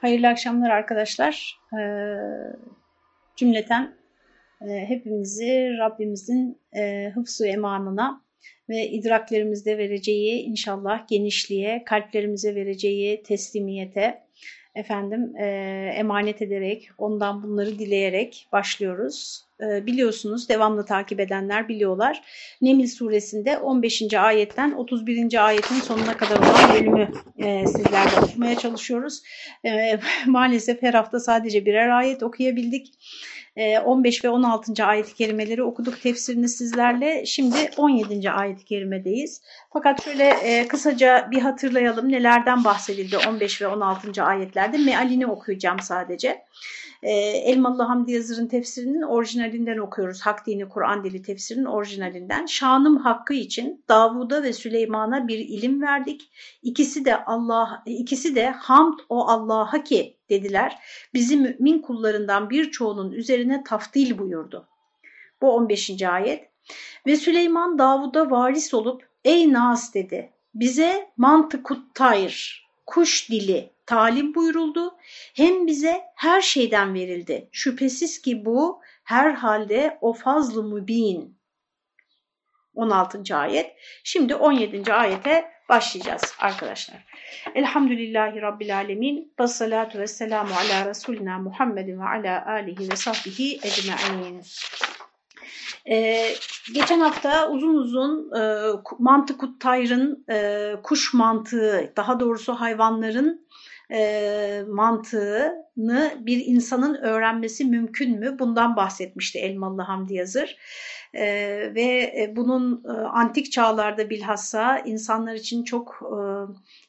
Hayırlı akşamlar arkadaşlar. Ee, cümleten e, hepimizi Rabbimizin e, hıfzu emanına ve idraklerimizde vereceği inşallah genişliğe, kalplerimize vereceği teslimiyete efendim e, emanet ederek, ondan bunları dileyerek başlıyoruz. E, biliyorsunuz, devamlı takip edenler biliyorlar. Neml suresinde 15. ayetten 31. ayetin sonuna kadar olan bölümü e, sizlerle okumaya çalışıyoruz. E, maalesef her hafta sadece birer ayet okuyabildik. 15 ve 16. ayet-i kerimeleri okuduk tefsirini sizlerle. Şimdi 17. ayet-i kerimedeyiz. Fakat şöyle kısaca bir hatırlayalım nelerden bahsedildi 15 ve 16. ayetlerde. Mealini okuyacağım sadece. Elmalı Hamdi Yazır'ın tefsirinin orijinalinden okuyoruz. Hak Dini Kur'an Dili tefsirinin orijinalinden. Şanım hakkı için Davud'a ve Süleyman'a bir ilim verdik. İkisi de Allah ikisi de hamd o Allah'a ki dediler. Bizi mümin kullarından birçoğunun üzerine taftil buyurdu. Bu 15. ayet. Ve Süleyman Davud'a varis olup ey Nas dedi bize mantıkut tayr, kuş dili talim buyuruldu. Hem bize her şeyden verildi. Şüphesiz ki bu herhalde o fazlı mübin. 16. ayet. Şimdi 17. ayete başlayacağız arkadaşlar. Elhamdülillahi Rabbil Alemin. Ve salatu ve selamu ala Resulina Muhammedin ve ala alihi ve sahbihi ecma'in. Ee, geçen hafta uzun uzun e, mantıkut tayrın e, kuş mantığı, daha doğrusu hayvanların e, mantığını bir insanın öğrenmesi mümkün mü? Bundan bahsetmişti Elmalı Hamdi Yazır. E, ve bunun e, antik çağlarda bilhassa insanlar için çok e,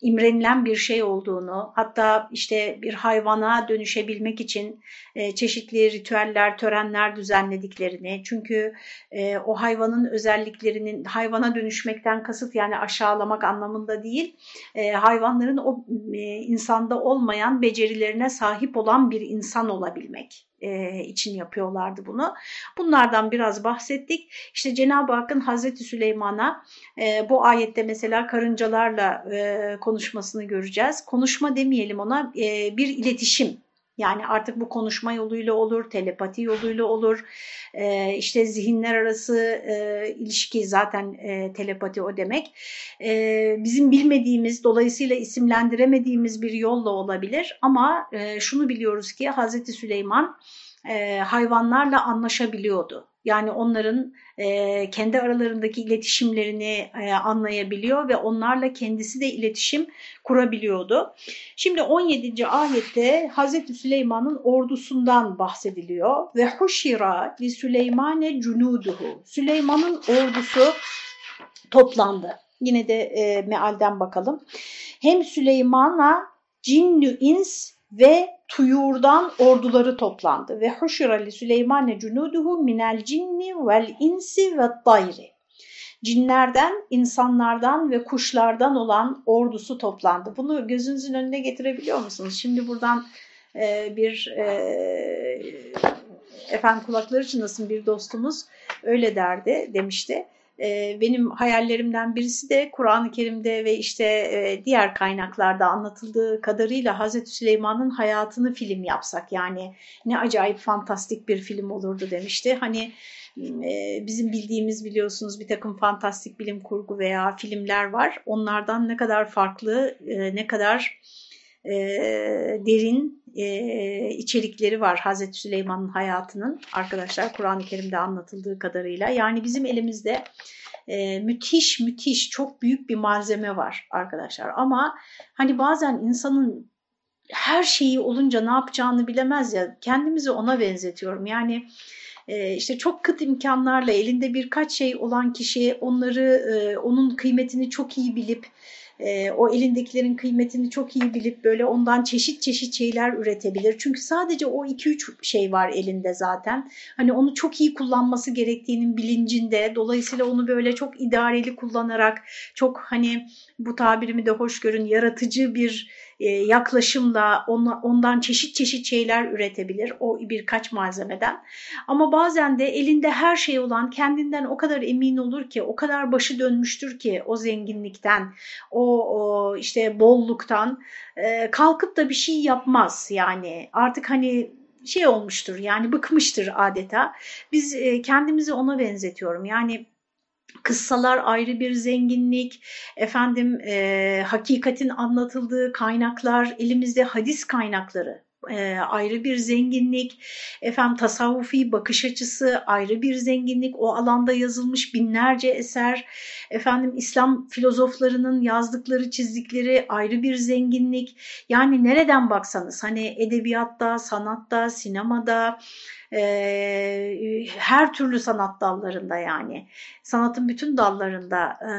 imrenilen bir şey olduğunu, hatta işte bir hayvana dönüşebilmek için e, çeşitli ritüeller, törenler düzenlediklerini, çünkü e, o hayvanın özelliklerinin hayvana dönüşmekten kasıt yani aşağılamak anlamında değil, e, hayvanların o e, insanda olmayan becerilerine sahip olan bir insan olabilmek e, için yapıyorlardı bunu. Bunlardan biraz bahsettik. İşte Cenab-ı Hakk'ın Hazreti Süleyman'a e, bu ayette mesela karıncalarla e, konuşmasını göreceğiz. Konuşma demeyelim ona e, bir iletişim yani artık bu konuşma yoluyla olur, telepati yoluyla olur, e, işte zihinler arası e, ilişki zaten e, telepati o demek. E, bizim bilmediğimiz, dolayısıyla isimlendiremediğimiz bir yolla olabilir ama e, şunu biliyoruz ki Hazreti Süleyman e, hayvanlarla anlaşabiliyordu. Yani onların e, kendi aralarındaki iletişimlerini e, anlayabiliyor ve onlarla kendisi de iletişim kurabiliyordu. Şimdi 17. ayette Hazreti Süleyman'ın ordusundan bahsediliyor. Ve huşira li Süleymane cunuduhu. Süleyman'ın ordusu toplandı. Yine de e, mealden bakalım. Hem Süleyman'a cinnü ins ve tuyurdan orduları toplandı. Ve huşira li Süleymane cunuduhu minel cinni vel insi ve dayri. Cinlerden, insanlardan ve kuşlardan olan ordusu toplandı. Bunu gözünüzün önüne getirebiliyor musunuz? Şimdi buradan e, bir e, efendim kulakları çınlasın bir dostumuz öyle derdi demişti benim hayallerimden birisi de Kur'an-ı Kerim'de ve işte diğer kaynaklarda anlatıldığı kadarıyla Hazreti Süleyman'ın hayatını film yapsak yani ne acayip fantastik bir film olurdu demişti. Hani bizim bildiğimiz biliyorsunuz bir takım fantastik bilim kurgu veya filmler var. Onlardan ne kadar farklı, ne kadar derin içerikleri var Hazreti Süleyman'ın hayatının. Arkadaşlar Kur'an-ı Kerim'de anlatıldığı kadarıyla. Yani bizim elimizde e, müthiş müthiş çok büyük bir malzeme var arkadaşlar. Ama hani bazen insanın her şeyi olunca ne yapacağını bilemez ya. Kendimizi ona benzetiyorum. Yani işte çok kıt imkanlarla elinde birkaç şey olan kişi onları onun kıymetini çok iyi bilip e, o elindekilerin kıymetini çok iyi bilip böyle ondan çeşit çeşit şeyler üretebilir. Çünkü sadece o 2-3 şey var elinde zaten. Hani onu çok iyi kullanması gerektiğinin bilincinde. Dolayısıyla onu böyle çok idareli kullanarak çok hani bu tabirimi de hoş görün yaratıcı bir yaklaşımla ondan çeşit çeşit şeyler üretebilir o birkaç malzemeden. Ama bazen de elinde her şey olan kendinden o kadar emin olur ki o kadar başı dönmüştür ki o zenginlikten o, o işte bolluktan e, kalkıp da bir şey yapmaz yani artık hani şey olmuştur yani bıkmıştır adeta. Biz e, kendimizi ona benzetiyorum yani kıssalar ayrı bir zenginlik, efendim e, hakikatin anlatıldığı kaynaklar, elimizde hadis kaynakları e, ayrı bir zenginlik, efendim tasavvufi bakış açısı ayrı bir zenginlik, o alanda yazılmış binlerce eser, efendim İslam filozoflarının yazdıkları, çizdikleri ayrı bir zenginlik. Yani nereden baksanız hani edebiyatta, sanatta, sinemada, e, her türlü sanat dallarında yani. Sanatın bütün dallarında e,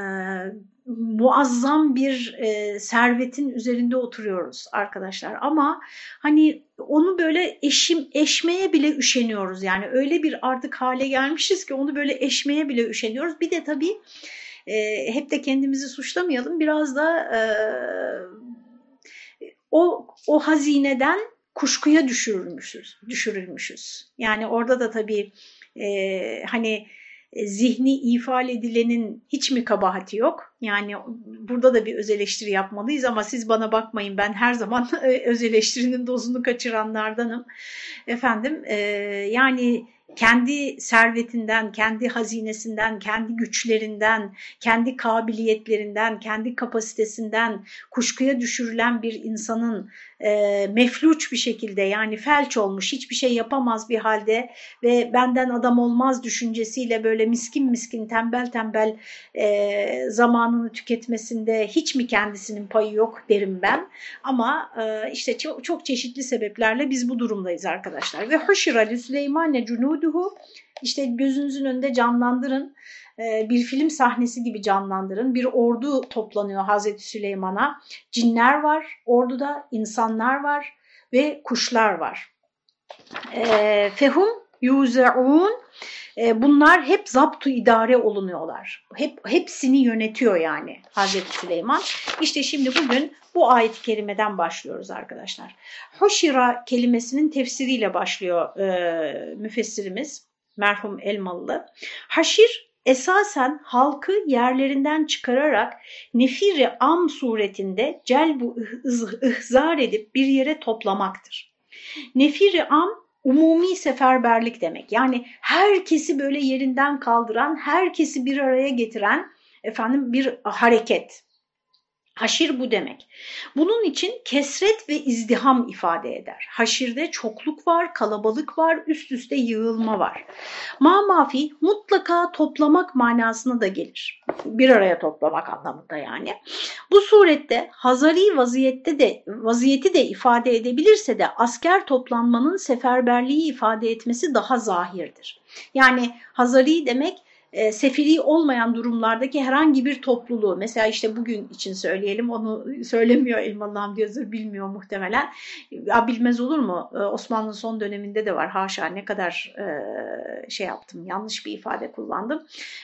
muazzam bir e, servetin üzerinde oturuyoruz arkadaşlar. Ama hani onu böyle eşim eşmeye bile üşeniyoruz. Yani öyle bir artık hale gelmişiz ki onu böyle eşmeye bile üşeniyoruz. Bir de tabii e, hep de kendimizi suçlamayalım. Biraz da e, o o hazineden kuşkuya düşürülmüşüz düşürülmüşüz. Yani orada da tabii e, hani zihni ifade edilenin hiç mi kabahati yok? Yani burada da bir öz eleştiri yapmalıyız ama siz bana bakmayın ben her zaman öz eleştirinin dozunu kaçıranlardanım. Efendim e, yani kendi servetinden, kendi hazinesinden, kendi güçlerinden, kendi kabiliyetlerinden, kendi kapasitesinden kuşkuya düşürülen bir insanın e, mefluç bir şekilde yani felç olmuş hiçbir şey yapamaz bir halde ve benden adam olmaz düşüncesiyle böyle miskin miskin tembel tembel e, zamanını tüketmesinde hiç mi kendisinin payı yok derim ben. Ama e, işte çok, çok çeşitli sebeplerle biz bu durumdayız arkadaşlar. Ve hoşira Süleymane cunuduhu işte gözünüzün önünde canlandırın bir film sahnesi gibi canlandırın. Bir ordu toplanıyor Hazreti Süleyman'a. Cinler var orduda, insanlar var ve kuşlar var. E, fehum yuze'un e, bunlar hep zaptu idare olunuyorlar. Hep hepsini yönetiyor yani Hazreti Süleyman. İşte şimdi bugün bu ayet-i kerimeden başlıyoruz arkadaşlar. Hoşira kelimesinin tefsiriyle başlıyor e, müfessirimiz merhum Elmalı. Haşir esasen halkı yerlerinden çıkararak nefiri am suretinde celbu ihzar edip bir yere toplamaktır. Nefiri am umumi seferberlik demek. Yani herkesi böyle yerinden kaldıran, herkesi bir araya getiren efendim bir hareket. Haşir bu demek. Bunun için kesret ve izdiham ifade eder. Haşirde çokluk var, kalabalık var, üst üste yığılma var. Ma mafi mutlaka toplamak manasına da gelir. Bir araya toplamak anlamında yani. Bu surette hazari vaziyette de vaziyeti de ifade edebilirse de asker toplanmanın seferberliği ifade etmesi daha zahirdir. Yani hazari demek e, sefili olmayan durumlardaki herhangi bir topluluğu mesela işte bugün için söyleyelim onu söylemiyor Elmalı Hamdi Yazır bilmiyor muhtemelen. Ya bilmez olur mu? E, Osmanlı son döneminde de var haşa ne kadar e, şey yaptım yanlış bir ifade kullandım.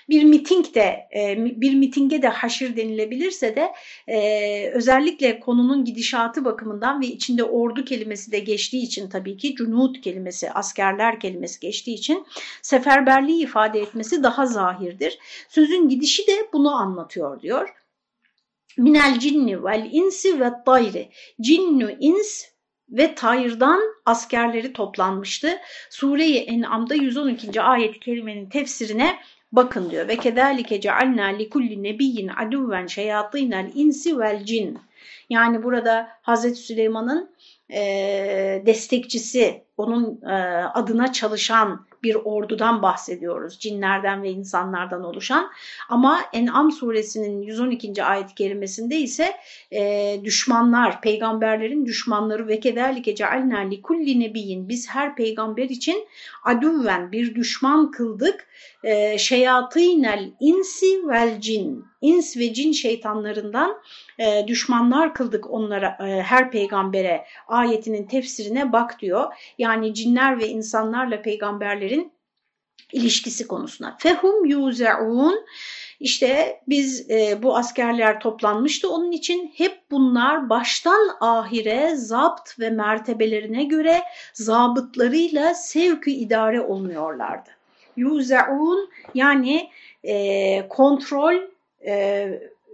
Bir miting de e, bir mitinge de haşir denilebilirse de e, özellikle konunun gidişatı bakımından ve içinde ordu kelimesi de geçtiği için tabii ki cunut kelimesi askerler kelimesi geçtiği için seferberliği ifade etmesi daha zahirdir. Sözün gidişi de bunu anlatıyor diyor. Minel cinni vel insi ve tayri. Cinnu ins ve Tayr'dan askerleri toplanmıştı. Sure-i En'am'da 112. ayet-i kerimenin tefsirine bakın diyor. Ve kedalike cealna li kulli nebiyyin aduven şeyatinel insi vel cin. Yani burada Hazreti Süleyman'ın e, destekçisi, onun e, adına çalışan bir ordudan bahsediyoruz. Cinlerden ve insanlardan oluşan. Ama En'am suresinin 112. ayet-i kerimesinde ise e, düşmanlar, peygamberlerin düşmanları ve kederlike cealna li kulli nebiyin biz her peygamber için adüven bir düşman kıldık. E, şeyatînel insi vel cin. İns ve cin şeytanlarından e, düşmanlar kıldık onlara e, her peygambere ayetinin tefsirine bak diyor. Yani cinler ve insanlarla peygamberlerin ilişkisi konusuna. Fehum yuze'un İşte biz e, bu askerler toplanmıştı onun için hep bunlar baştan ahire zapt ve mertebelerine göre zabıtlarıyla sevkü idare olmuyorlardı. Yuze'un yani e, kontrol e,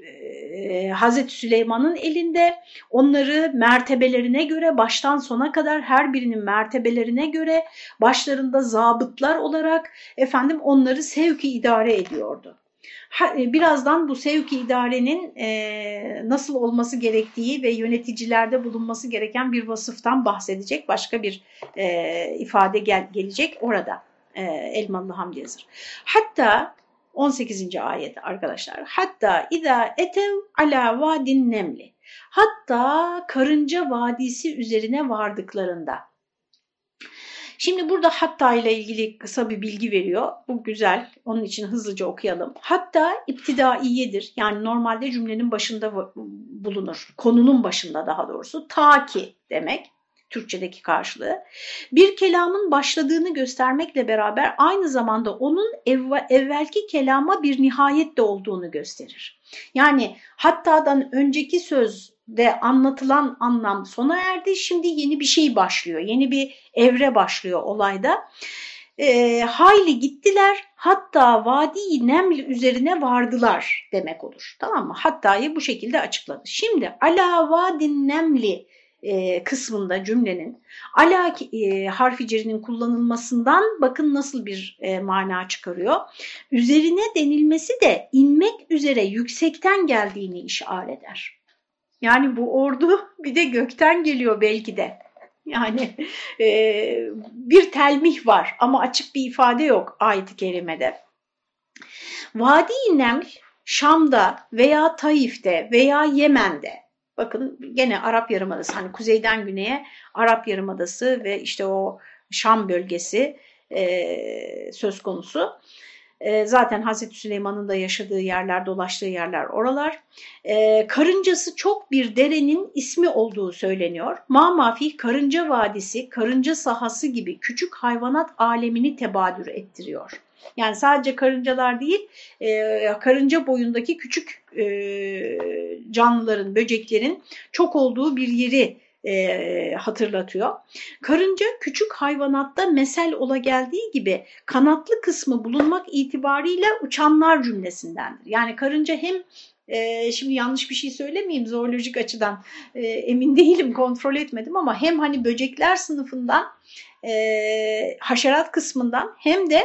e, Hazreti Süleyman'ın elinde onları mertebelerine göre baştan sona kadar her birinin mertebelerine göre başlarında zabıtlar olarak efendim onları sevki idare ediyordu. E, birazdan bu sevki idarenin nasıl olması gerektiği ve yöneticilerde bulunması gereken bir vasıftan bahsedecek başka bir ifade gel gelecek orada e, Elmalı Hamdi Yazır. Hatta 18. ayet arkadaşlar. Hatta iza etev ala vadin nemli. Hatta karınca vadisi üzerine vardıklarında. Şimdi burada hatta ile ilgili kısa bir bilgi veriyor. Bu güzel. Onun için hızlıca okuyalım. Hatta iptidaiyedir. Yani normalde cümlenin başında bulunur. Konunun başında daha doğrusu. Ta ki demek. Türkçedeki karşılığı. Bir kelamın başladığını göstermekle beraber aynı zamanda onun evvel, evvelki kelama bir nihayet de olduğunu gösterir. Yani hattadan önceki sözde anlatılan anlam sona erdi. Şimdi yeni bir şey başlıyor. Yeni bir evre başlıyor olayda. E, hayli gittiler hatta vadi neml üzerine vardılar demek olur. Tamam mı? Hatta'yı bu şekilde açıkladı. Şimdi ala vadin nemli e, kısmında cümlenin ala e, harfi cerinin kullanılmasından bakın nasıl bir e, mana çıkarıyor. Üzerine denilmesi de inmek üzere yüksekten geldiğini işaret eder. Yani bu ordu bir de gökten geliyor belki de. Yani e, bir telmih var ama açık bir ifade yok ayet-i kerimede. Vadi-i Neml Şam'da veya Taif'te veya Yemen'de Bakın gene Arap Yarımadası hani kuzeyden güneye Arap Yarımadası ve işte o Şam bölgesi e, söz konusu. E, zaten Hazreti Süleyman'ın da yaşadığı yerler, dolaştığı yerler oralar. E, karıncası çok bir derenin ismi olduğu söyleniyor. Mamafih Karınca Vadisi, Karınca Sahası gibi küçük hayvanat alemini tebadür ettiriyor. Yani sadece karıncalar değil, e, karınca boyundaki küçük e, canlıların, böceklerin çok olduğu bir yeri e, hatırlatıyor. Karınca küçük hayvanatta mesel ola geldiği gibi kanatlı kısmı bulunmak itibariyle uçanlar cümlesindendir. Yani karınca hem şimdi yanlış bir şey söylemeyeyim zoolojik açıdan emin değilim kontrol etmedim ama hem hani böcekler sınıfından e, haşerat kısmından hem de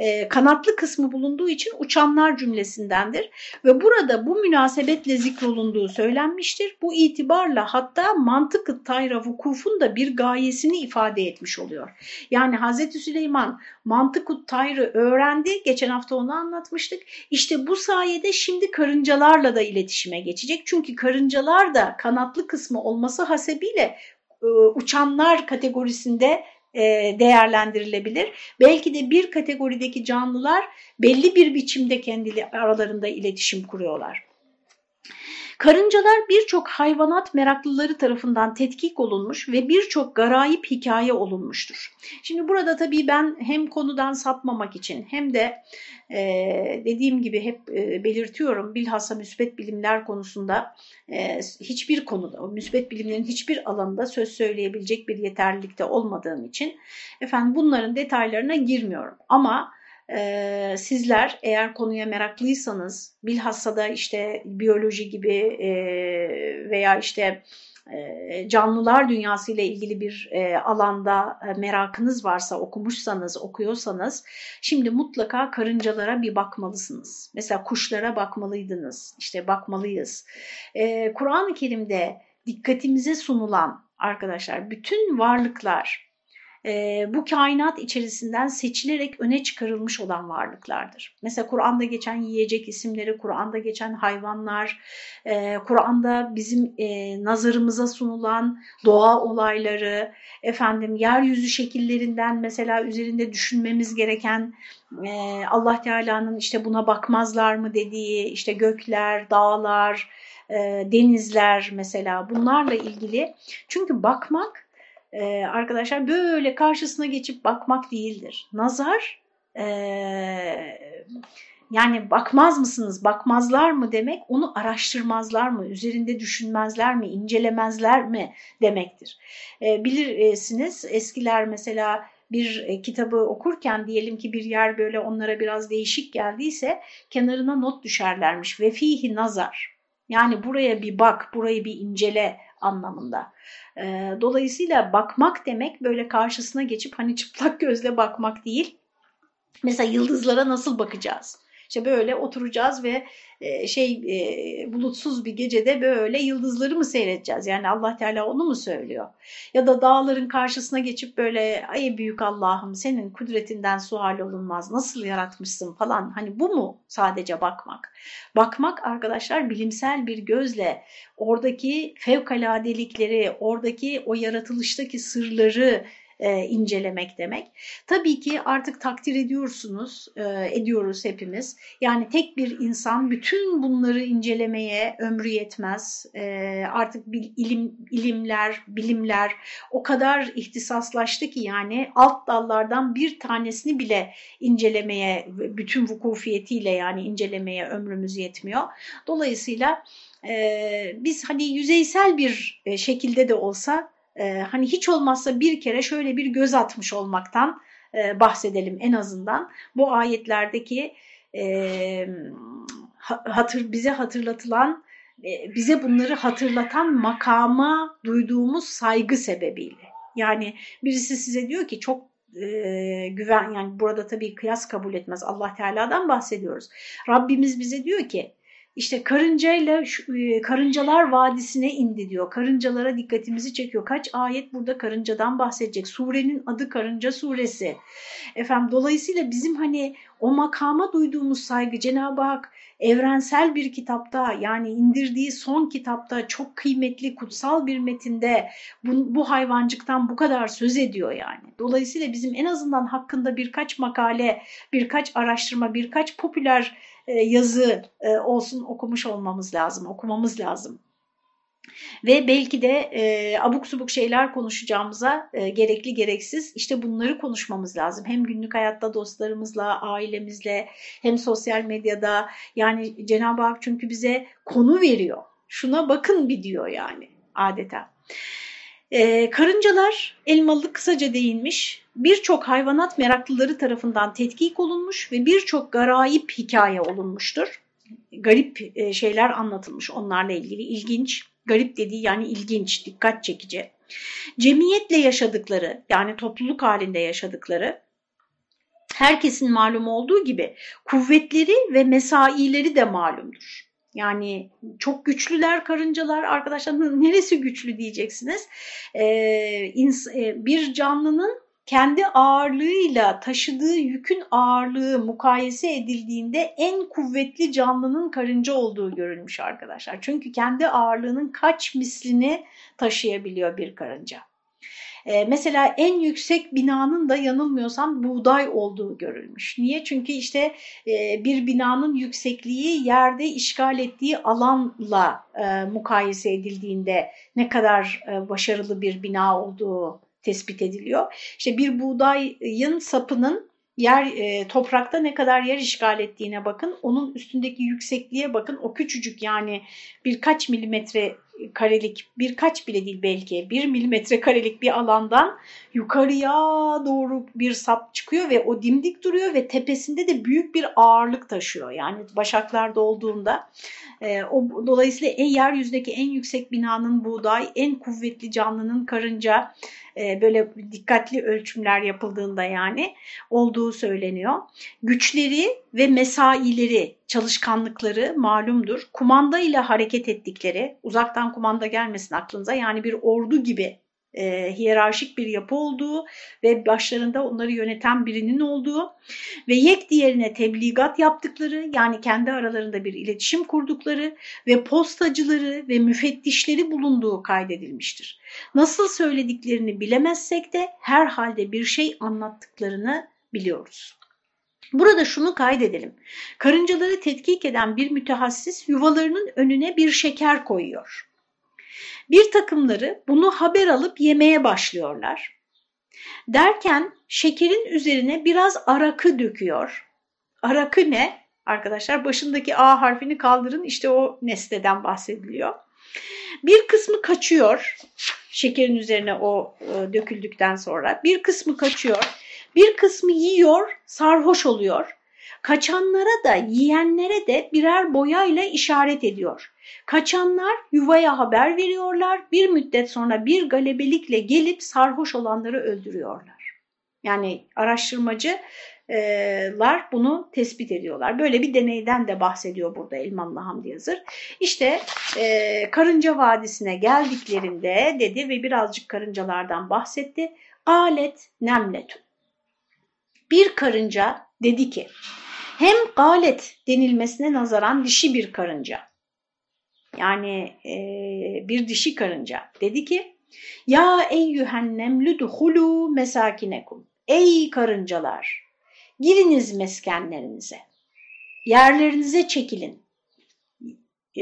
e, kanatlı kısmı bulunduğu için uçanlar cümlesindendir. Ve burada bu münasebetle zikrolunduğu söylenmiştir. Bu itibarla hatta mantık-ı tayra vukufun da bir gayesini ifade etmiş oluyor. Yani Hazreti Süleyman mantık-ı tayrı öğrendi. Geçen hafta onu anlatmıştık. İşte bu sayede şimdi karıncalarla da iletişime geçecek. Çünkü karıncalar da kanatlı kısmı olması hasebiyle e, uçanlar kategorisinde değerlendirilebilir. Belki de bir kategorideki canlılar belli bir biçimde kendi aralarında iletişim kuruyorlar. Karıncalar birçok hayvanat meraklıları tarafından tetkik olunmuş ve birçok garayip hikaye olunmuştur. Şimdi burada tabii ben hem konudan sapmamak için hem de e, dediğim gibi hep e, belirtiyorum bilhassa müsbet bilimler konusunda e, hiçbir konuda, müsbet bilimlerin hiçbir alanında söz söyleyebilecek bir yeterlilikte olmadığım için efendim bunların detaylarına girmiyorum. Ama ee, sizler eğer konuya meraklıysanız bilhassa da işte biyoloji gibi e, veya işte e, canlılar dünyası ile ilgili bir e, alanda e, merakınız varsa okumuşsanız okuyorsanız şimdi mutlaka karıncalara bir bakmalısınız. Mesela kuşlara bakmalıydınız işte bakmalıyız. E, Kur'an-ı Kerim'de dikkatimize sunulan arkadaşlar bütün varlıklar e, bu kainat içerisinden seçilerek öne çıkarılmış olan varlıklardır. Mesela Kur'an'da geçen yiyecek isimleri, Kur'an'da geçen hayvanlar, e, Kur'an'da bizim e, nazarımıza sunulan doğa olayları, efendim yeryüzü şekillerinden mesela üzerinde düşünmemiz gereken e, Allah Teala'nın işte buna bakmazlar mı dediği işte gökler, dağlar, e, denizler mesela bunlarla ilgili. Çünkü bakmak e, arkadaşlar böyle karşısına geçip bakmak değildir. Nazar e, Yani bakmaz mısınız, bakmazlar mı demek onu araştırmazlar mı, üzerinde düşünmezler mi, incelemezler mi demektir. E, bilirsiniz eskiler mesela bir e, kitabı okurken diyelim ki bir yer böyle onlara biraz değişik geldiyse kenarına not düşerlermiş ve fihi nazar. Yani buraya bir bak, burayı bir incele anlamında. E, dolayısıyla bakmak demek böyle karşısına geçip hani çıplak gözle bakmak değil. Mesela yıldızlara nasıl bakacağız? İşte böyle oturacağız ve e, şey e, bulutsuz bir gecede böyle yıldızları mı seyredeceğiz? Yani Allah Teala onu mu söylüyor? Ya da dağların karşısına geçip böyle ay büyük Allah'ım senin kudretinden sual olunmaz nasıl yaratmışsın falan hani bu mu sadece bakmak? Bakmak arkadaşlar bilimsel bir gözle oradaki fevkaladelikleri, oradaki o yaratılıştaki sırları e, incelemek demek. Tabii ki artık takdir ediyorsunuz, e, ediyoruz hepimiz. Yani tek bir insan bütün bunları incelemeye ömrü yetmez. E, artık bil, ilim, ilimler, bilimler o kadar ihtisaslaştı ki yani alt dallardan bir tanesini bile incelemeye, bütün vukufiyetiyle yani incelemeye ömrümüz yetmiyor. Dolayısıyla e, biz hani yüzeysel bir e, şekilde de olsa e, hani hiç olmazsa bir kere şöyle bir göz atmış olmaktan e, bahsedelim en azından. Bu ayetlerdeki e, hatır bize hatırlatılan e, bize bunları hatırlatan makama duyduğumuz saygı sebebiyle. Yani birisi size diyor ki çok e, güven yani burada tabii kıyas kabul etmez Allah Teala'dan bahsediyoruz. Rabbimiz bize diyor ki işte karıncayla e, karıncalar vadisine indi diyor. Karıncalara dikkatimizi çekiyor. Kaç ayet burada karıncadan bahsedecek. Surenin adı Karınca Suresi. Efendim dolayısıyla bizim hani o makama duyduğumuz saygı Cenab-ı Hak evrensel bir kitapta yani indirdiği son kitapta çok kıymetli kutsal bir metinde bu, bu hayvancıktan bu kadar söz ediyor yani. Dolayısıyla bizim en azından hakkında birkaç makale, birkaç araştırma, birkaç popüler yazı e, olsun okumuş olmamız lazım, okumamız lazım. Ve belki de e, abuk subuk şeyler konuşacağımıza e, gerekli gereksiz işte bunları konuşmamız lazım. Hem günlük hayatta dostlarımızla, ailemizle hem sosyal medyada yani Cenab-ı Hak çünkü bize konu veriyor. Şuna bakın bir diyor yani adeta. Ee, karıncalar elmalı kısaca değinmiş, birçok hayvanat meraklıları tarafından tetkik olunmuş ve birçok garayip hikaye olunmuştur. Garip e, şeyler anlatılmış onlarla ilgili ilginç, garip dediği yani ilginç, dikkat çekici. Cemiyetle yaşadıkları yani topluluk halinde yaşadıkları herkesin malum olduğu gibi kuvvetleri ve mesaileri de malumdur. Yani çok güçlüler karıncalar arkadaşlar neresi güçlü diyeceksiniz. Ee, bir canlının kendi ağırlığıyla taşıdığı yükün ağırlığı mukayese edildiğinde en kuvvetli canlının karınca olduğu görülmüş arkadaşlar. Çünkü kendi ağırlığının kaç mislini taşıyabiliyor bir karınca. E, mesela en yüksek binanın da yanılmıyorsam buğday olduğu görülmüş. Niye? Çünkü işte e, bir binanın yüksekliği yerde işgal ettiği alanla e, mukayese edildiğinde ne kadar e, başarılı bir bina olduğu tespit ediliyor. İşte bir buğdayın sapının yer e, toprakta ne kadar yer işgal ettiğine bakın. Onun üstündeki yüksekliğe bakın. O küçücük yani birkaç milimetre karelik birkaç bile değil belki bir milimetre karelik bir alandan yukarıya doğru bir sap çıkıyor ve o dimdik duruyor ve tepesinde de büyük bir ağırlık taşıyor. Yani başaklarda olduğunda e, o, dolayısıyla en yeryüzündeki en yüksek binanın buğday, en kuvvetli canlının karınca e, böyle dikkatli ölçümler yapıldığında yani olduğu söyleniyor. Güçleri ve mesaileri, çalışkanlıkları malumdur. Kumanda ile hareket ettikleri, uzaktan kumanda gelmesin aklınıza yani bir ordu gibi e, hiyerarşik bir yapı olduğu ve başlarında onları yöneten birinin olduğu ve yek diğerine tebligat yaptıkları yani kendi aralarında bir iletişim kurdukları ve postacıları ve müfettişleri bulunduğu kaydedilmiştir. Nasıl söylediklerini bilemezsek de herhalde bir şey anlattıklarını biliyoruz. Burada şunu kaydedelim. Karıncaları tetkik eden bir mütehassis yuvalarının önüne bir şeker koyuyor. Bir takımları bunu haber alıp yemeye başlıyorlar. Derken şekerin üzerine biraz arakı döküyor. Arakı ne? arkadaşlar. Başındaki A harfini kaldırın işte o nesneden bahsediliyor. Bir kısmı kaçıyor şekerin üzerine o e, döküldükten sonra. Bir kısmı kaçıyor. Bir kısmı yiyor, sarhoş oluyor. Kaçanlara da yiyenlere de birer boyayla işaret ediyor. Kaçanlar yuvaya haber veriyorlar. Bir müddet sonra bir galebelikle gelip sarhoş olanları öldürüyorlar. Yani araştırmacılar bunu tespit ediyorlar. Böyle bir deneyden de bahsediyor burada Elmanlı Hamdi Yazır. İşte e, Karınca Vadisi'ne geldiklerinde dedi ve birazcık karıncalardan bahsetti. Alet nemletun. Bir karınca dedi ki hem galet denilmesine nazaran dişi bir karınca yani e, bir dişi karınca. Dedi ki ya eyyühen nemlü duhulu mesakinekum. Ey karıncalar giriniz meskenlerinize. Yerlerinize çekilin.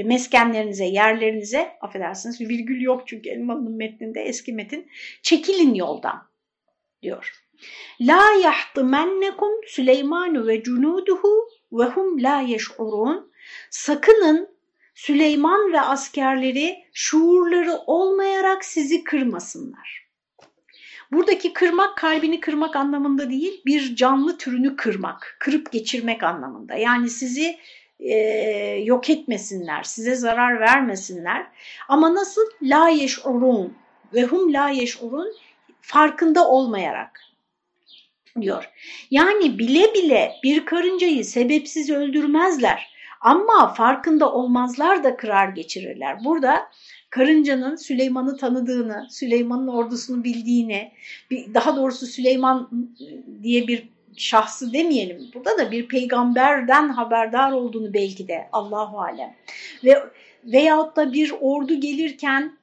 Meskenlerinize, yerlerinize, affedersiniz virgül yok çünkü Elmalı'nın metninde eski metin, çekilin yoldan diyor. La yahtımennekum Süleymanu ve cunuduhu ve hum la yeş'urun. Sakının Süleyman ve askerleri şuurları olmayarak sizi kırmasınlar. Buradaki kırmak kalbini kırmak anlamında değil, bir canlı türünü kırmak, kırıp geçirmek anlamında. Yani sizi e, yok etmesinler, size zarar vermesinler. Ama nasıl? La yeş'urun ve hum la yeş'urun farkında olmayarak diyor. Yani bile bile bir karıncayı sebepsiz öldürmezler ama farkında olmazlar da kırar geçirirler. Burada karıncanın Süleyman'ı tanıdığını, Süleyman'ın ordusunu bildiğini, daha doğrusu Süleyman diye bir şahsı demeyelim. Burada da bir peygamberden haberdar olduğunu belki de Allahu alem. Ve veyahut da bir ordu gelirken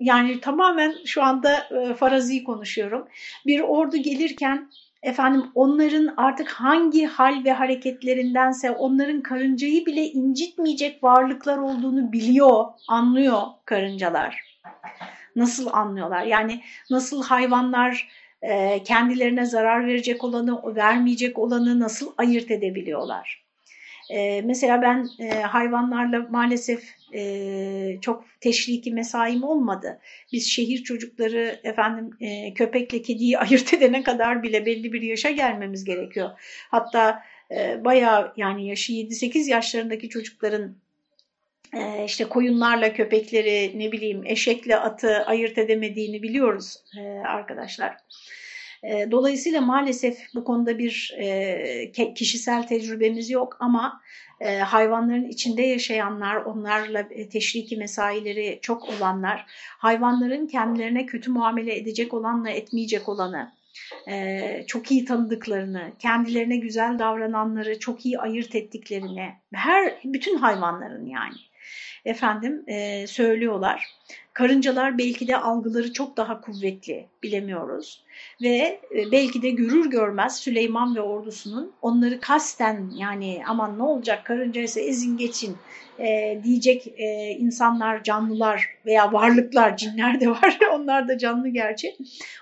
yani tamamen şu anda e, farazi konuşuyorum. Bir ordu gelirken efendim onların artık hangi hal ve hareketlerindense onların karıncayı bile incitmeyecek varlıklar olduğunu biliyor, anlıyor karıncalar. Nasıl anlıyorlar? Yani nasıl hayvanlar kendilerine zarar verecek olanı, vermeyecek olanı nasıl ayırt edebiliyorlar? E, mesela ben e, hayvanlarla maalesef e, çok teşriki mesaim olmadı. Biz şehir çocukları efendim e, köpekle kediyi ayırt edene kadar bile belli bir yaşa gelmemiz gerekiyor. Hatta e, bayağı yani yaşı 7-8 yaşlarındaki çocukların e, işte koyunlarla köpekleri ne bileyim eşekle atı ayırt edemediğini biliyoruz e, arkadaşlar. Dolayısıyla maalesef bu konuda bir kişisel tecrübemiz yok ama hayvanların içinde yaşayanlar, onlarla teşriki mesaileri çok olanlar, hayvanların kendilerine kötü muamele edecek olanla etmeyecek olanı, çok iyi tanıdıklarını, kendilerine güzel davrananları çok iyi ayırt ettiklerini, her bütün hayvanların yani efendim e, söylüyorlar. Karıncalar belki de algıları çok daha kuvvetli bilemiyoruz ve e, belki de görür görmez Süleyman ve ordusunun onları kasten yani aman ne olacak karınca ise ezin geçin e, diyecek e, insanlar, canlılar veya varlıklar, cinler de var onlar da canlı gerçi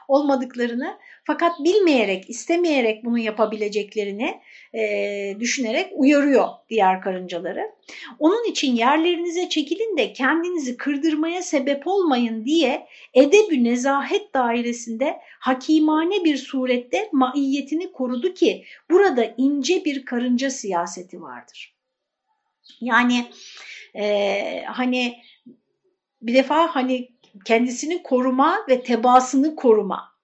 olmadıklarını fakat bilmeyerek, istemeyerek bunu yapabileceklerini e, düşünerek uyarıyor diğer karıncaları. Onun için yerlerinize çekilin de kendinizi kırdırmaya sebep olmayın diye edebü nezahet dairesinde hakimane bir surette maiyetini korudu ki burada ince bir karınca siyaseti vardır. Yani e, hani bir defa hani kendisini koruma ve tebaasını koruma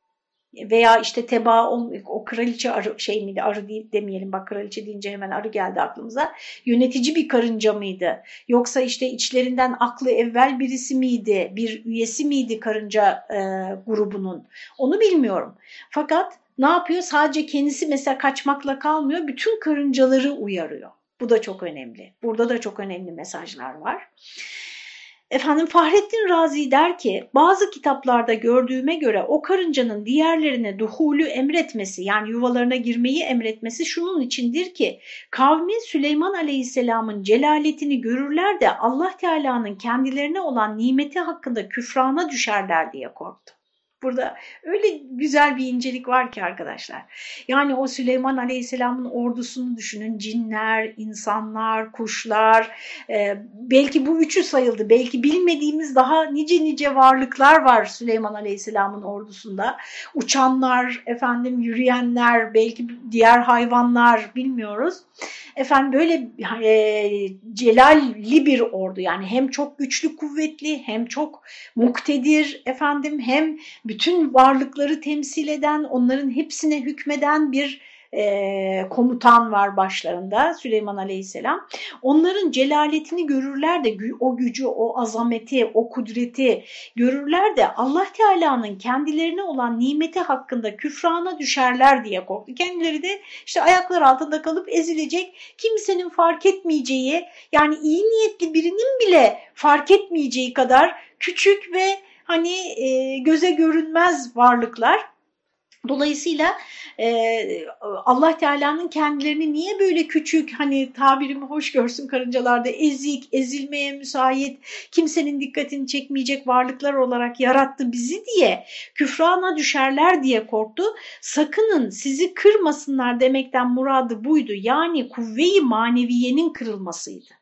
veya işte teba o kraliçe arı şey miydi arı değil demeyelim bak kraliçe deyince hemen arı geldi aklımıza. Yönetici bir karınca mıydı? Yoksa işte içlerinden aklı evvel birisi miydi bir üyesi miydi karınca e, grubunun? Onu bilmiyorum. Fakat ne yapıyor? Sadece kendisi mesela kaçmakla kalmıyor bütün karıncaları uyarıyor. Bu da çok önemli. Burada da çok önemli mesajlar var. Efendim Fahrettin Razi der ki bazı kitaplarda gördüğüme göre o karıncanın diğerlerine duhulü emretmesi yani yuvalarına girmeyi emretmesi şunun içindir ki kavmi Süleyman Aleyhisselam'ın celaletini görürler de Allah Teala'nın kendilerine olan nimeti hakkında küfrana düşerler diye korktu. Burada öyle güzel bir incelik var ki arkadaşlar. Yani o Süleyman Aleyhisselam'ın ordusunu düşünün. Cinler, insanlar, kuşlar, e, belki bu üçü sayıldı. Belki bilmediğimiz daha nice nice varlıklar var Süleyman Aleyhisselam'ın ordusunda. Uçanlar, efendim yürüyenler, belki diğer hayvanlar bilmiyoruz. Efendim böyle e, celalli bir ordu. Yani hem çok güçlü kuvvetli hem çok muktedir efendim hem bütün varlıkları temsil eden onların hepsine hükmeden bir e, komutan var başlarında Süleyman Aleyhisselam. Onların celaletini görürler de o gücü, o azameti, o kudreti görürler de Allah Teala'nın kendilerine olan nimeti hakkında küfrana düşerler diye korktu. Kendileri de işte ayaklar altında kalıp ezilecek, kimsenin fark etmeyeceği yani iyi niyetli birinin bile fark etmeyeceği kadar küçük ve hani e, göze görünmez varlıklar Dolayısıyla e, Allah Teala'nın kendilerini niye böyle küçük hani tabirimi hoş görsün karıncalarda ezik, ezilmeye müsait, kimsenin dikkatini çekmeyecek varlıklar olarak yarattı bizi diye küfrana düşerler diye korktu. Sakının sizi kırmasınlar demekten muradı buydu. Yani kuvve-i maneviyenin kırılmasıydı.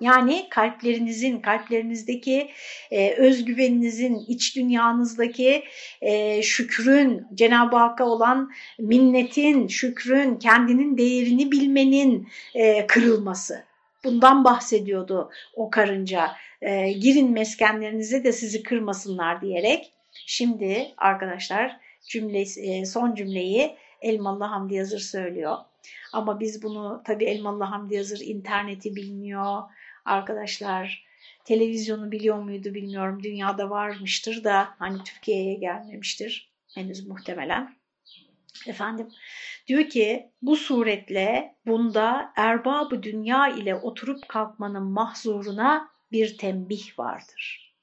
Yani kalplerinizin, kalplerinizdeki e, özgüveninizin, iç dünyanızdaki e, şükrün, Cenab-ı Hakk'a olan minnetin, şükrün, kendinin değerini bilmenin e, kırılması. Bundan bahsediyordu o karınca. E, girin meskenlerinize de sizi kırmasınlar diyerek. Şimdi arkadaşlar cümle, e, son cümleyi Elmalı Hamdi Yazır söylüyor. Ama biz bunu tabii Elmalı Hamdi Yazır interneti bilmiyor, arkadaşlar televizyonu biliyor muydu bilmiyorum. Dünyada varmıştır da hani Türkiye'ye gelmemiştir henüz muhtemelen. Efendim diyor ki bu suretle bunda erbabı dünya ile oturup kalkmanın mahzuruna bir tembih vardır.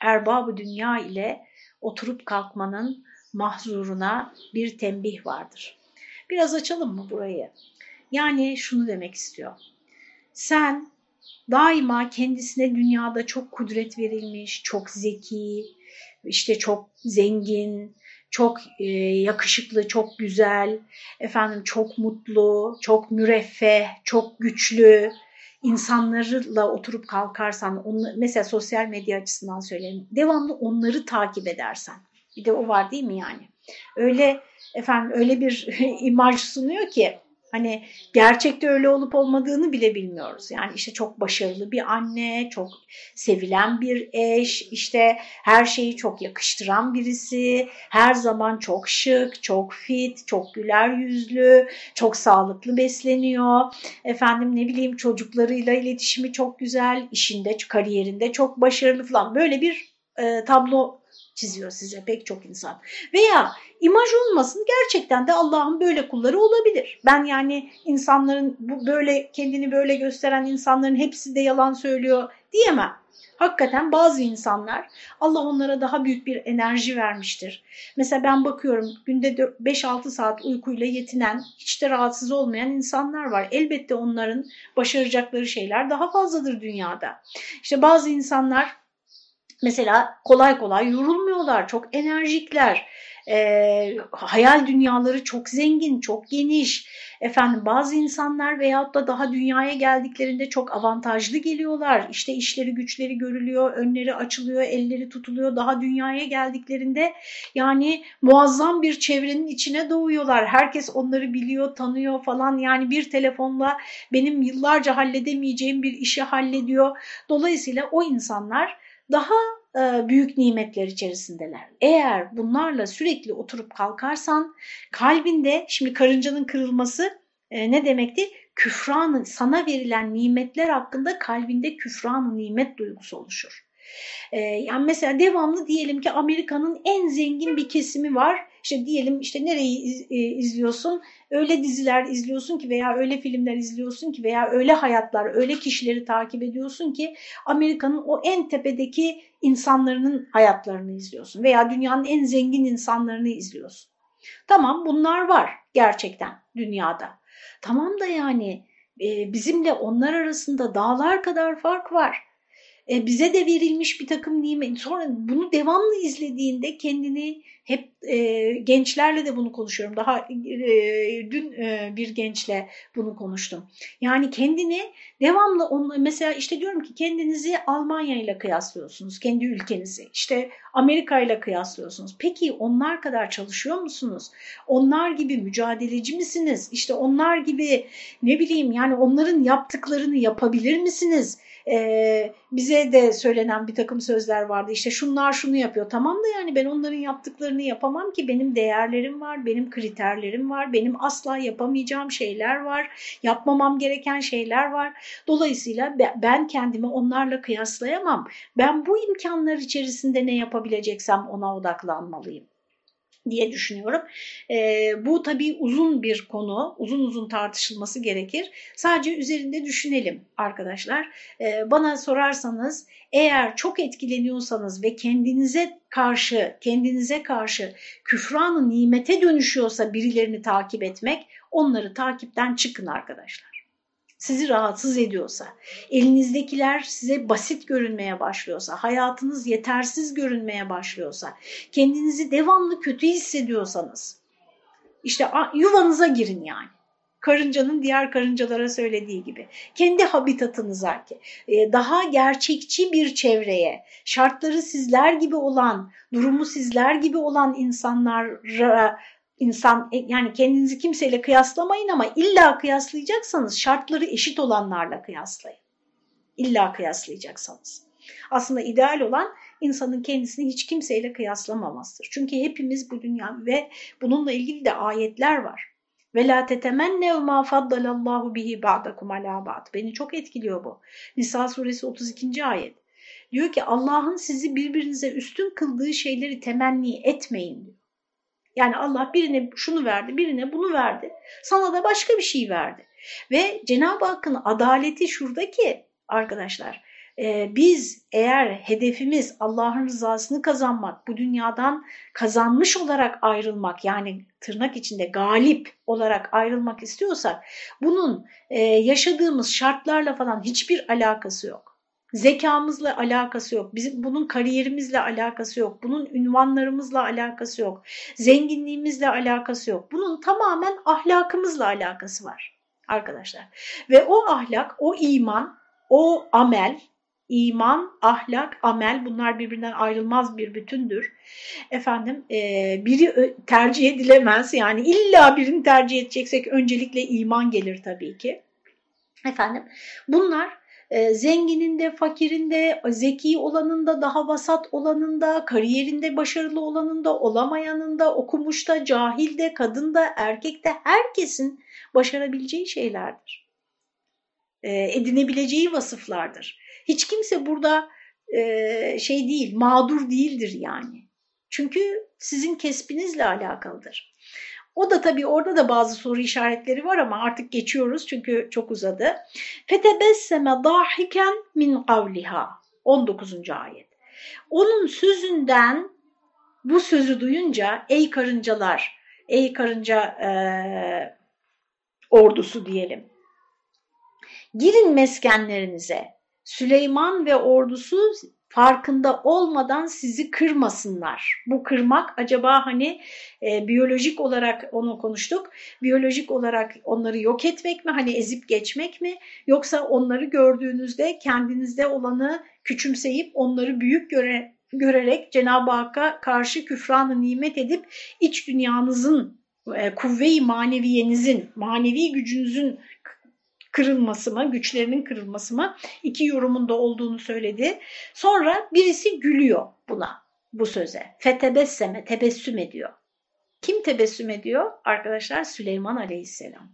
Erbabı dünya ile oturup kalkmanın mahzuruna bir tembih vardır. Biraz açalım mı burayı? Yani şunu demek istiyor sen daima kendisine dünyada çok kudret verilmiş, çok zeki, işte çok zengin, çok e, yakışıklı, çok güzel, efendim çok mutlu, çok müreffeh, çok güçlü insanlarla oturup kalkarsan, mesela sosyal medya açısından söyleyeyim, devamlı onları takip edersen, bir de o var değil mi yani? Öyle efendim öyle bir imaj sunuyor ki Hani gerçekte öyle olup olmadığını bile bilmiyoruz. Yani işte çok başarılı bir anne, çok sevilen bir eş, işte her şeyi çok yakıştıran birisi, her zaman çok şık, çok fit, çok güler yüzlü, çok sağlıklı besleniyor. Efendim ne bileyim çocuklarıyla iletişimi çok güzel, işinde, kariyerinde çok başarılı falan. Böyle bir e, tablo çiziyor size pek çok insan. Veya imaj olmasın gerçekten de Allah'ın böyle kulları olabilir. Ben yani insanların bu böyle kendini böyle gösteren insanların hepsi de yalan söylüyor diyemem. Hakikaten bazı insanlar Allah onlara daha büyük bir enerji vermiştir. Mesela ben bakıyorum günde 5-6 saat uykuyla yetinen, hiç de rahatsız olmayan insanlar var. Elbette onların başaracakları şeyler daha fazladır dünyada. İşte bazı insanlar mesela kolay kolay yorulmuyorlar, çok enerjikler e, hayal dünyaları çok zengin, çok geniş. Efendim bazı insanlar veyahut da daha dünyaya geldiklerinde çok avantajlı geliyorlar. İşte işleri güçleri görülüyor, önleri açılıyor, elleri tutuluyor. Daha dünyaya geldiklerinde yani muazzam bir çevrenin içine doğuyorlar. Herkes onları biliyor, tanıyor falan. Yani bir telefonla benim yıllarca halledemeyeceğim bir işi hallediyor. Dolayısıyla o insanlar daha e, büyük nimetler içerisindeler. Eğer bunlarla sürekli oturup kalkarsan kalbinde şimdi karıncanın kırılması e, ne demekti? Küfranı sana verilen nimetler hakkında kalbinde küfranı nimet duygusu oluşur. E, yani mesela devamlı diyelim ki Amerika'nın en zengin bir kesimi var. İşte diyelim işte nereyi iz, izliyorsun? öyle diziler izliyorsun ki veya öyle filmler izliyorsun ki veya öyle hayatlar, öyle kişileri takip ediyorsun ki Amerika'nın o en tepedeki insanların hayatlarını izliyorsun veya dünyanın en zengin insanlarını izliyorsun. Tamam bunlar var gerçekten dünyada. Tamam da yani e, bizimle onlar arasında dağlar kadar fark var. E, bize de verilmiş bir takım nimet. Sonra bunu devamlı izlediğinde kendini hep e, gençlerle de bunu konuşuyorum. Daha e, dün e, bir gençle bunu konuştum. Yani kendini devamlı onunla, mesela işte diyorum ki kendinizi Almanya ile kıyaslıyorsunuz. Kendi ülkenizi. İşte Amerika ile kıyaslıyorsunuz. Peki onlar kadar çalışıyor musunuz? Onlar gibi mücadeleci misiniz? İşte onlar gibi ne bileyim yani onların yaptıklarını yapabilir misiniz? E, bize de söylenen bir takım sözler vardı. İşte şunlar şunu yapıyor. Tamam da yani ben onların yaptıklarını yapamam ki. Benim değerlerim var, benim kriterlerim var, benim asla yapamayacağım şeyler var, yapmamam gereken şeyler var. Dolayısıyla ben kendimi onlarla kıyaslayamam. Ben bu imkanlar içerisinde ne yapabileceksem ona odaklanmalıyım diye düşünüyorum. E, bu tabii uzun bir konu, uzun uzun tartışılması gerekir. Sadece üzerinde düşünelim arkadaşlar. E, bana sorarsanız eğer çok etkileniyorsanız ve kendinize karşı, kendinize karşı küfranı nimete dönüşüyorsa birilerini takip etmek, onları takipten çıkın arkadaşlar sizi rahatsız ediyorsa, elinizdekiler size basit görünmeye başlıyorsa, hayatınız yetersiz görünmeye başlıyorsa, kendinizi devamlı kötü hissediyorsanız, işte yuvanıza girin yani. Karıncanın diğer karıncalara söylediği gibi. Kendi habitatınıza, e, daha gerçekçi bir çevreye, şartları sizler gibi olan, durumu sizler gibi olan insanlara insan e, yani kendinizi kimseyle kıyaslamayın ama illa kıyaslayacaksanız şartları eşit olanlarla kıyaslayın. İlla kıyaslayacaksanız. Aslında ideal olan insanın kendisini hiç kimseyle kıyaslamamasıdır. Çünkü hepimiz bu dünya ve bununla ilgili de ayetler var. Ve la tetemennev ma faddalallahu bihi ba'dakum ala ba'd. Beni çok etkiliyor bu. Nisa suresi 32. ayet. Diyor ki Allah'ın sizi birbirinize üstün kıldığı şeyleri temenni etmeyin diyor. Yani Allah birine şunu verdi, birine bunu verdi. Sana da başka bir şey verdi. Ve Cenab-ı Hakk'ın adaleti şuradaki arkadaşlar. E, biz eğer hedefimiz Allah'ın rızasını kazanmak, bu dünyadan kazanmış olarak ayrılmak yani tırnak içinde galip olarak ayrılmak istiyorsak bunun e, yaşadığımız şartlarla falan hiçbir alakası yok. Zekamızla alakası yok. Bizim bunun kariyerimizle alakası yok. Bunun ünvanlarımızla alakası yok. Zenginliğimizle alakası yok. Bunun tamamen ahlakımızla alakası var arkadaşlar. Ve o ahlak, o iman, o amel, iman, ahlak, amel bunlar birbirinden ayrılmaz bir bütündür. Efendim e, biri tercih edilemez yani illa birini tercih edeceksek öncelikle iman gelir tabii ki. Efendim bunlar e, zengininde, fakirinde, zeki olanında, daha vasat olanında, kariyerinde başarılı olanında, olamayanında, okumuşta, cahilde, kadında, erkekte herkesin başarabileceği şeylerdir. E, edinebileceği vasıflardır. Hiç kimse burada e, şey değil, mağdur değildir yani. Çünkü sizin kesbinizle alakalıdır. O da tabii orada da bazı soru işaretleri var ama artık geçiyoruz çünkü çok uzadı. Fetebesseme dahiken min kavliha 19. ayet. Onun sözünden bu sözü duyunca ey karıncalar, ey karınca e, ordusu diyelim. Girin meskenlerinize. Süleyman ve ordusu farkında olmadan sizi kırmasınlar. Bu kırmak acaba hani e, biyolojik olarak onu konuştuk. Biyolojik olarak onları yok etmek mi? Hani ezip geçmek mi? Yoksa onları gördüğünüzde kendinizde olanı küçümseyip onları büyük göre, görerek Cenab-ı Hakk'a karşı küfranı nimet edip iç dünyanızın e, kuvve-i maneviyenizin, manevi gücünüzün kırılması mı, güçlerinin kırılması mı iki yorumunda olduğunu söyledi. Sonra birisi gülüyor buna, bu söze. Fetebesseme, tebessüm ediyor. Kim tebessüm ediyor? Arkadaşlar Süleyman Aleyhisselam.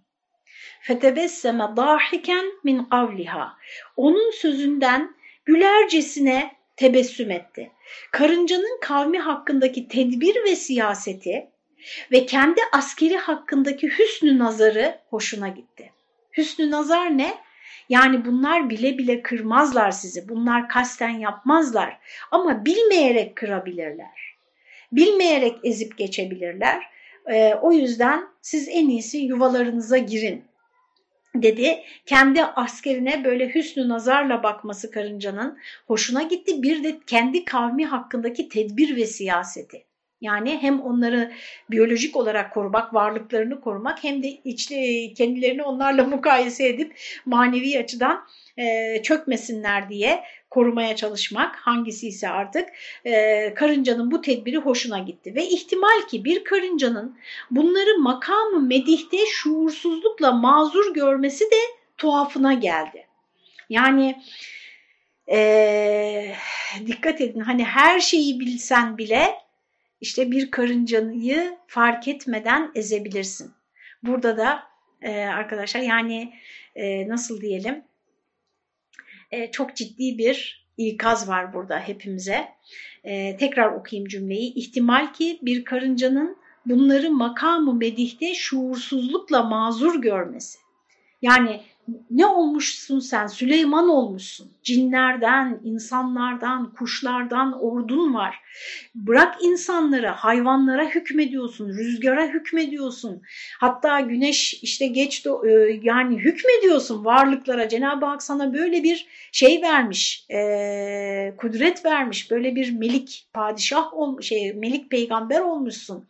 Fetebesseme dahiken min kavliha. Onun sözünden gülercesine tebessüm etti. Karıncanın kavmi hakkındaki tedbir ve siyaseti ve kendi askeri hakkındaki hüsnü nazarı hoşuna gitti. Hüsnü nazar ne? Yani bunlar bile bile kırmazlar sizi. Bunlar kasten yapmazlar. Ama bilmeyerek kırabilirler. Bilmeyerek ezip geçebilirler. Ee, o yüzden siz en iyisi yuvalarınıza girin. dedi. Kendi askerine böyle hüsnü nazarla bakması karıncanın hoşuna gitti. Bir de kendi kavmi hakkındaki tedbir ve siyaseti. Yani hem onları biyolojik olarak korumak, varlıklarını korumak hem de içli, kendilerini onlarla mukayese edip manevi açıdan e, çökmesinler diye korumaya çalışmak hangisi ise artık e, karıncanın bu tedbiri hoşuna gitti. Ve ihtimal ki bir karıncanın bunları makamı medihte şuursuzlukla mazur görmesi de tuhafına geldi. Yani e, dikkat edin hani her şeyi bilsen bile işte bir karıncayı fark etmeden ezebilirsin. Burada da e, arkadaşlar yani e, nasıl diyelim e, çok ciddi bir ikaz var burada hepimize. E, tekrar okuyayım cümleyi. İhtimal ki bir karıncanın bunları makamı medihte şuursuzlukla mazur görmesi. Yani ne olmuşsun sen? Süleyman olmuşsun. Cinlerden, insanlardan, kuşlardan ordun var. Bırak insanları, hayvanlara hükmediyorsun, rüzgara hükmediyorsun. Hatta güneş işte geç e, yani hükmediyorsun varlıklara. Cenab-ı Hak sana böyle bir şey vermiş, e, kudret vermiş. Böyle bir melik padişah olmuş, şey melik peygamber olmuşsun.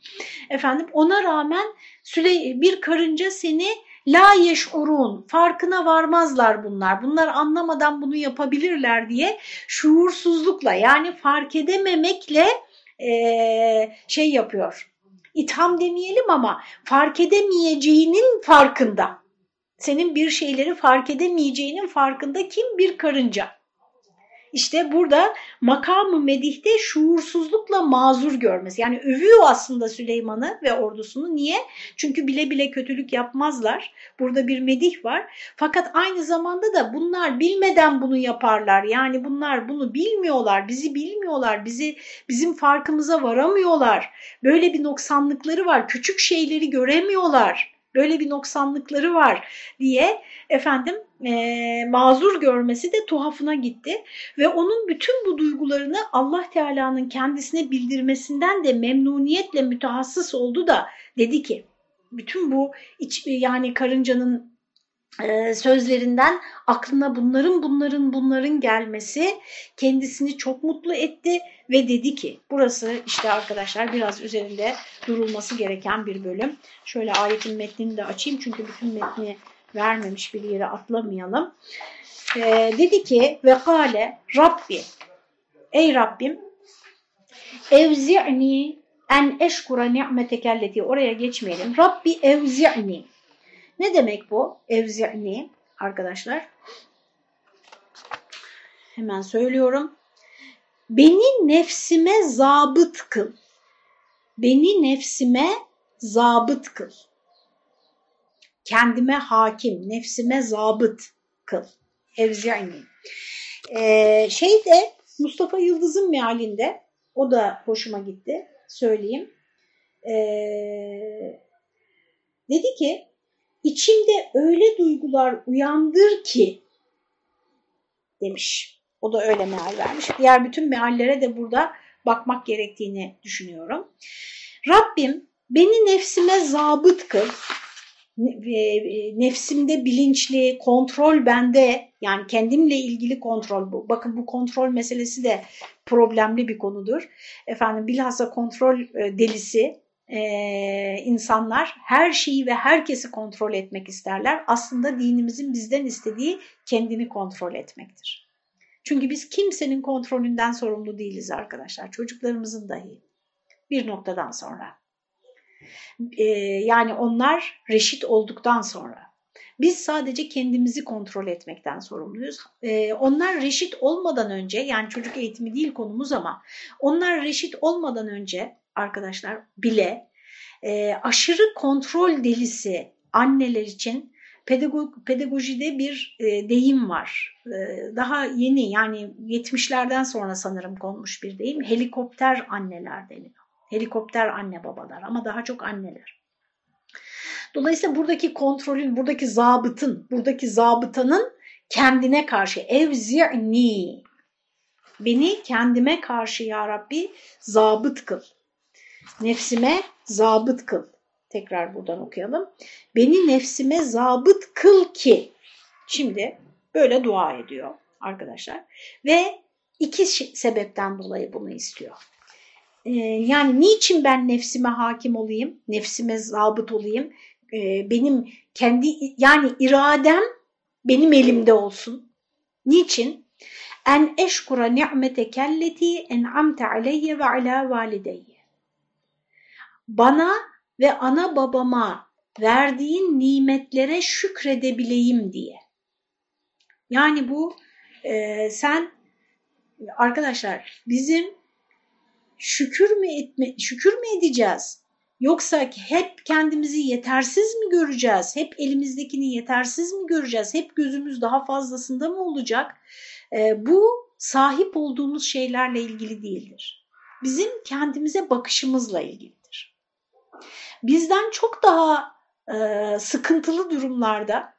Efendim ona rağmen Süley bir karınca seni La yeş'urun farkına varmazlar bunlar. Bunlar anlamadan bunu yapabilirler diye şuursuzlukla yani fark edememekle e, şey yapıyor. İtham demeyelim ama fark edemeyeceğinin farkında. Senin bir şeyleri fark edemeyeceğinin farkında kim? Bir karınca. İşte burada makamı medihte şuursuzlukla mazur görmesi. Yani övüyor aslında Süleyman'ı ve ordusunu. Niye? Çünkü bile bile kötülük yapmazlar. Burada bir medih var. Fakat aynı zamanda da bunlar bilmeden bunu yaparlar. Yani bunlar bunu bilmiyorlar, bizi bilmiyorlar, bizi bizim farkımıza varamıyorlar. Böyle bir noksanlıkları var. Küçük şeyleri göremiyorlar. Böyle bir noksanlıkları var diye efendim e, mazur görmesi de tuhafına gitti. Ve onun bütün bu duygularını Allah Teala'nın kendisine bildirmesinden de memnuniyetle mütehassıs oldu da dedi ki bütün bu iç, yani karıncanın e, sözlerinden aklına bunların bunların bunların gelmesi kendisini çok mutlu etti ve dedi ki burası işte arkadaşlar biraz üzerinde durulması gereken bir bölüm. Şöyle ayetin metnini de açayım çünkü bütün metni vermemiş bir yere atlamayalım. Ee, dedi ki ve kale Rabbi ey Rabbim evzi'ni en eşkura ni'metekelleti oraya geçmeyelim. Rabbi evzi'ni ne demek bu evzi'ni arkadaşlar? Hemen söylüyorum. Beni nefsime zabıt kıl. Beni nefsime zabıt kıl kendime hakim, nefsime zabıt kıl. Evzi'ni. Ee, şey de Mustafa Yıldız'ın mealinde, o da hoşuma gitti, söyleyeyim. Ee, dedi ki, içimde öyle duygular uyandır ki, demiş. O da öyle meal vermiş. Diğer bütün meallere de burada bakmak gerektiğini düşünüyorum. Rabbim beni nefsime zabıt kıl, e, nefsimde bilinçli, kontrol bende yani kendimle ilgili kontrol bu. Bakın bu kontrol meselesi de problemli bir konudur. Efendim bilhassa kontrol e, delisi e, insanlar her şeyi ve herkesi kontrol etmek isterler. Aslında dinimizin bizden istediği kendini kontrol etmektir. Çünkü biz kimsenin kontrolünden sorumlu değiliz arkadaşlar. Çocuklarımızın dahi bir noktadan sonra e, yani onlar reşit olduktan sonra. Biz sadece kendimizi kontrol etmekten sorumluyuz. Ee, onlar reşit olmadan önce yani çocuk eğitimi değil konumuz ama onlar reşit olmadan önce arkadaşlar bile e, aşırı kontrol delisi anneler için pedagog, pedagojide bir e, deyim var. E, daha yeni yani 70'lerden sonra sanırım konmuş bir deyim. Helikopter anneler deniyor. Helikopter anne babalar ama daha çok anneler. Dolayısıyla buradaki kontrolün, buradaki zabıtın, buradaki zabıtanın kendine karşı evzi'ni beni kendime karşı ya Rabbi zabıt kıl. Nefsime zabıt kıl Tekrar buradan okuyalım. Beni nefsime zabıt kıl ki. Şimdi böyle dua ediyor arkadaşlar. Ve iki sebepten dolayı bunu istiyor. Ee, yani niçin ben nefsime hakim olayım, nefsime zabıt olayım? Ee, benim kendi yani iradem benim elimde olsun. Niçin? En eşkura ni'mete kelleti en'amte aleyye ve ala valideyye. Bana ve ana babama verdiğin nimetlere şükredebileyim diye. Yani bu e, sen arkadaşlar bizim şükür mü etme şükür mü edeceğiz? Yoksa hep kendimizi yetersiz mi göreceğiz? Hep elimizdekini yetersiz mi göreceğiz? Hep gözümüz daha fazlasında mı olacak? E, bu sahip olduğumuz şeylerle ilgili değildir. Bizim kendimize bakışımızla ilgilidir. Bizden çok daha e, sıkıntılı durumlarda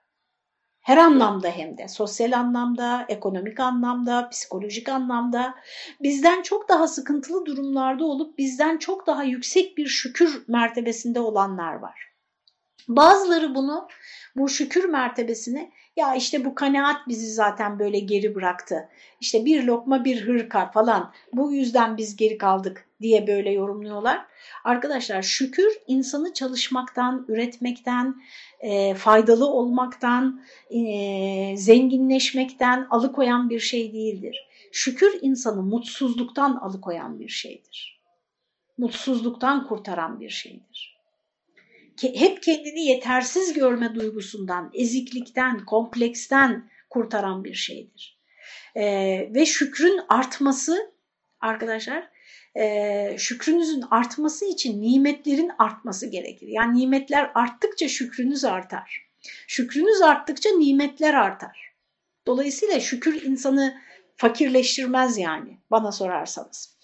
her anlamda hem de sosyal anlamda, ekonomik anlamda, psikolojik anlamda bizden çok daha sıkıntılı durumlarda olup bizden çok daha yüksek bir şükür mertebesinde olanlar var. Bazıları bunu bu şükür mertebesini ya işte bu kanaat bizi zaten böyle geri bıraktı. İşte bir lokma bir hırka falan bu yüzden biz geri kaldık diye böyle yorumluyorlar. Arkadaşlar şükür insanı çalışmaktan, üretmekten, e, faydalı olmaktan, e, zenginleşmekten alıkoyan bir şey değildir. Şükür insanı mutsuzluktan alıkoyan bir şeydir. Mutsuzluktan kurtaran bir şeydir. Hep kendini yetersiz görme duygusundan, eziklikten, kompleksten kurtaran bir şeydir. E, ve şükrün artması arkadaşlar e, şükrünüzün artması için nimetlerin artması gerekir. Yani nimetler arttıkça şükrünüz artar. Şükrünüz arttıkça nimetler artar. Dolayısıyla şükür insanı fakirleştirmez yani bana sorarsanız.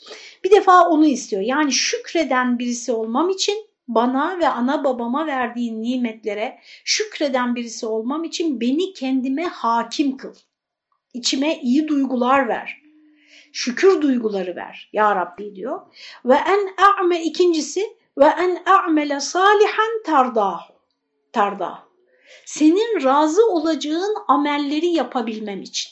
Bir defa onu istiyor. Yani şükreden birisi olmam için bana ve ana babama verdiğin nimetlere şükreden birisi olmam için beni kendime hakim kıl. İçime iyi duygular ver şükür duyguları ver ya Rabbi diyor. Ve en a'me ikincisi ve en a'mele salihan tardah. Tardah. Senin razı olacağın amelleri yapabilmem için.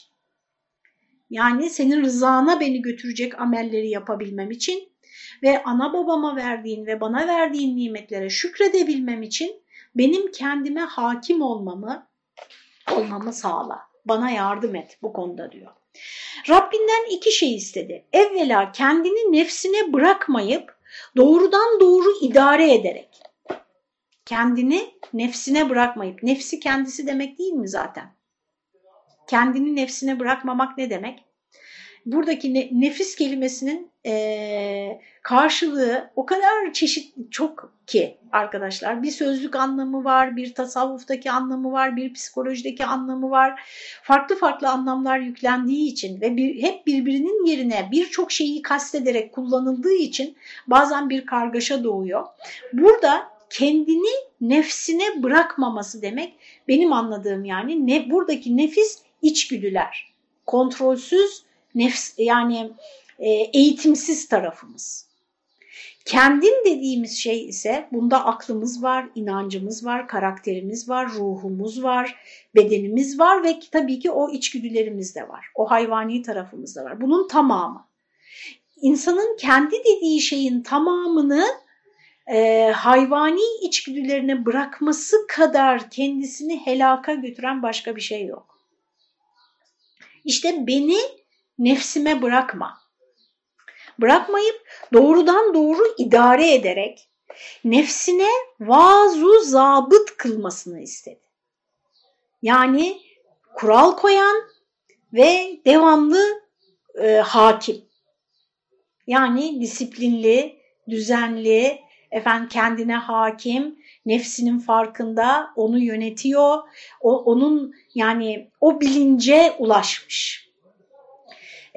Yani senin rızana beni götürecek amelleri yapabilmem için ve ana babama verdiğin ve bana verdiğin nimetlere şükredebilmem için benim kendime hakim olmamı olmamı sağla. Bana yardım et bu konuda diyor. Rabbinden iki şey istedi. Evvela kendini nefsine bırakmayıp doğrudan doğru idare ederek. Kendini nefsine bırakmayıp, nefsi kendisi demek değil mi zaten? Kendini nefsine bırakmamak ne demek? Buradaki ne, nefis kelimesinin e, karşılığı o kadar çeşit çok ki arkadaşlar. Bir sözlük anlamı var, bir tasavvuftaki anlamı var, bir psikolojideki anlamı var. Farklı farklı anlamlar yüklendiği için ve bir, hep birbirinin yerine birçok şeyi kastederek kullanıldığı için bazen bir kargaşa doğuyor. Burada kendini nefsine bırakmaması demek benim anladığım yani ne buradaki nefis içgüdüler. Kontrolsüz nefs yani e, eğitimsiz tarafımız. Kendin dediğimiz şey ise bunda aklımız var, inancımız var, karakterimiz var, ruhumuz var, bedenimiz var ve tabii ki o içgüdülerimiz de var. O hayvani tarafımız da var. Bunun tamamı. İnsanın kendi dediği şeyin tamamını e, hayvani içgüdülerine bırakması kadar kendisini helaka götüren başka bir şey yok. İşte beni nefsime bırakma. Bırakmayıp doğrudan doğru idare ederek nefsine vazu zabıt kılmasını istedi. Yani kural koyan ve devamlı e, hakim. Yani disiplinli, düzenli, efendim kendine hakim, nefsinin farkında, onu yönetiyor. O, onun yani o bilince ulaşmış.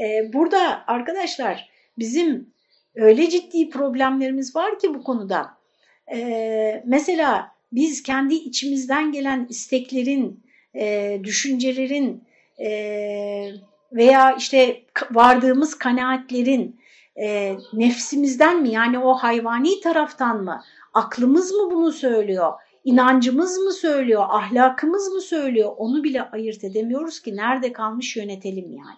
Ee, burada arkadaşlar bizim öyle ciddi problemlerimiz var ki bu konuda. Ee, mesela biz kendi içimizden gelen isteklerin, e, düşüncelerin e, veya işte vardığımız kanaatlerin e, nefsimizden mi yani o hayvani taraftan mı Aklımız mı bunu söylüyor? İnancımız mı söylüyor? Ahlakımız mı söylüyor? Onu bile ayırt edemiyoruz ki nerede kalmış yönetelim yani.